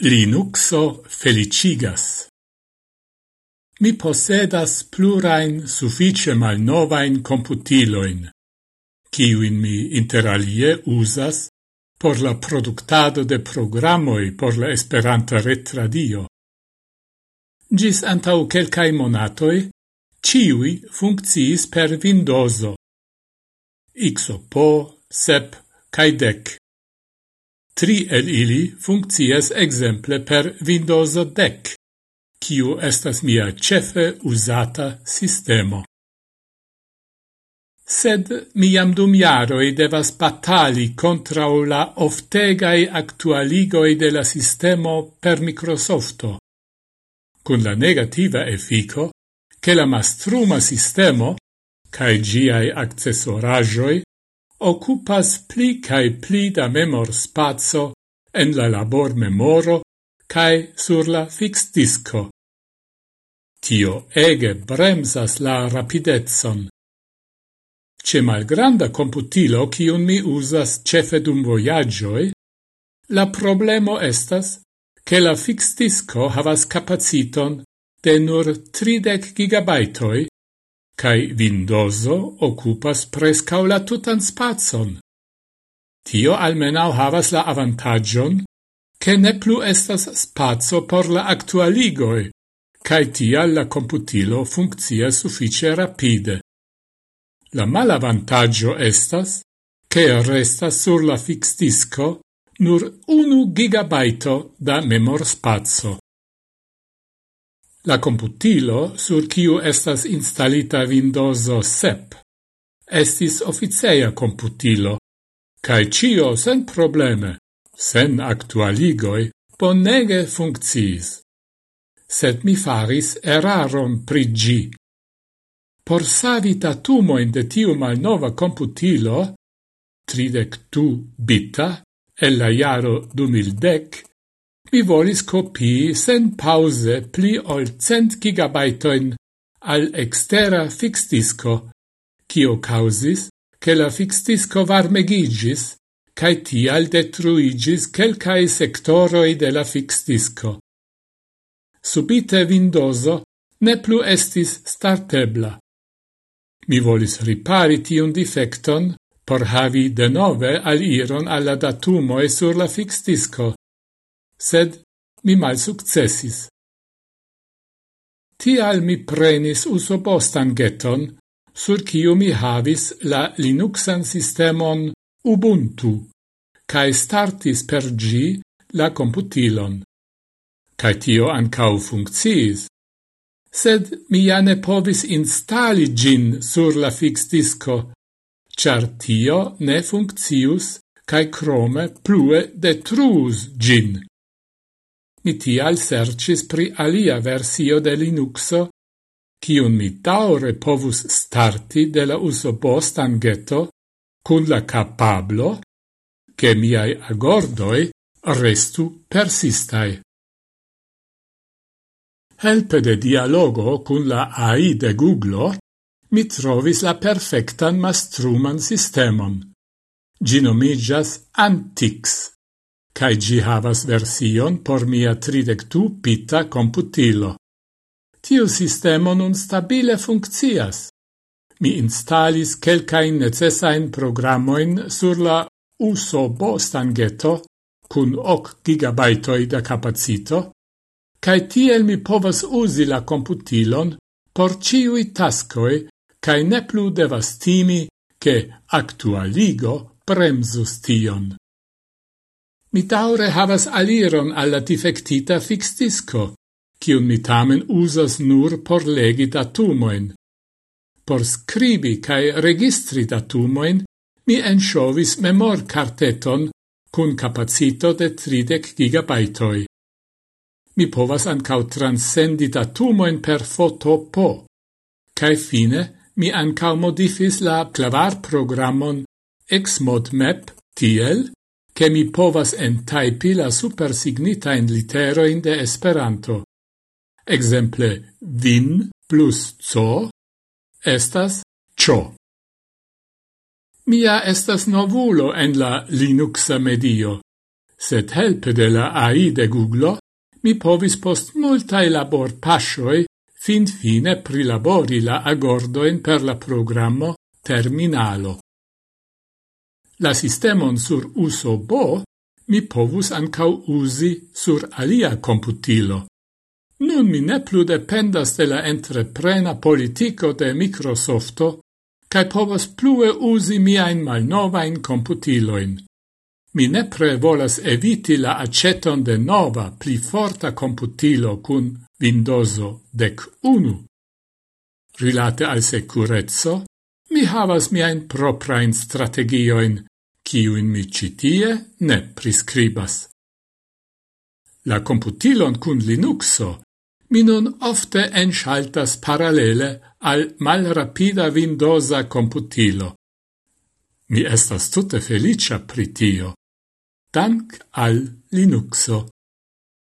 Linuxo felicigas. Mi posedas plurain suffice malnovain computiloin, kiuin mi interalie usas por la productado de programoi por la Esperanta retradio. Gis antau quelcae monatoi, ciui funcciis per Windowso. XOPO, SEP, cae DEC. Tri el ili funkcias exemple per Windows 10, kiu estas mia cefe usata sistemo. Sed mi jam dum jaroj devas batali kontraŭ la oftegaj aktualigoj de la sistemo per Microsofto, kun la negativa efiko, che la mastruma sistemo, cae giai accessoragioi, occupas pli cae pli da memor spazio en la labor memoro cae sur la fix disco. Tio ege bremsas la rapidetson. Ce malgranda computilo cium mi usas cefe dum voyagioi, la problemo estas che la fix disco havas capaciton de nur 30 gigabaitoi cae Windowso occupas prescau la tutan spazon. Tio almenau havas la avantagion, che ne plu estas spazio por la actualigoi, cae tia la computilo funccia suffice rapide. La malavantaggio estas, che resta sur la fixdisco nur 1 gigabaito da memor spazio la computilo, sur kiu estas instalita Windows 7, estis officeia computilo, cae cio sen probleme, sen actualigoi, bonege funcciis. Sed mi faris eraron prigi. Por savi datumoin de tiu malnova computilo, 32 bita, el la jaro 2010, mi volis copii sen pause pli ol cent gigabaitoin al extera fix disco, cio causis che la fix disco varmegigis cae tial detruigis quelcae sectoroi de la fix disco. Subite Windowso ne plu estis startebla. Mi volis ripari tiun defecton por havi de nove al iron alla datumoe sur la fix disco sed mi mal successis. Tial mi prenis usopostan geton, sur ciu mi havis la Linuxan sistemon Ubuntu, cae startis per gi la computilon. Cae tio ancau funcciis. Sed mi ja ne povis instali gin sur la fix disco, char tio ne funccius cae crome plue detruus gin mi tial sercis pri alia versio de Linuxo, kiun mi taure povus starti de la uso postan ghetto cun la capablo che miai agordoi restu persistai. Helpe de dialogo cun la AI de Google mi trovis la perfectan mastruman sistemon. Gi Antix cae gi havas version por mia 32 pita computilo. Tiu sistemo nun stabile funccias. Mi installis quelcain necessain programoin sur la uso stangeto cun 8 gigabaitoi da capacito, cae tiel mi povas usi la computilon por ciui tascoi cae ne plu devas timi che actualigo premsus tion. Mi taure havas aliron alla difectita fixdisco, cium mi tamen usas nur por legi datumoin. Por scribi cae registri datumoin, mi enshovis memor carteton cun capacito de 30 gigabaitoi. Mi povas ancau transcendi datumoin per foto po, cae fine mi ancau modifis la clavar programon Xmodmap tiel, che mi povas entaipi la supersignitain literoin de Esperanto. Exemple, vin plus co estas cho. Mia estas novulo en la Linuxa medio, sed helpe de la AI de Google mi povis post multae labor pasioi fin fine prilabori la agordoin per la programmo Terminalo la sistemon sur uso bo, mi povus ancau usi sur alia computilo. Nun mi ne plu dependas de la entreprena politico de Microsofto, cae povas plue usi miain malnovain computiloin. Mi nepre volas eviti la aceton de nova, pli forta computilo cun Windowso dec unu. Rilate al securezzo, mi havas miain proprain strategioin, kiuin mi citie ne prescribas. La computilon cun Linuxo mi nun ofte enschaltas parallele al malrapida Windowsa computilo. Mi estas tutte felicia pritio, dank al Linuxo.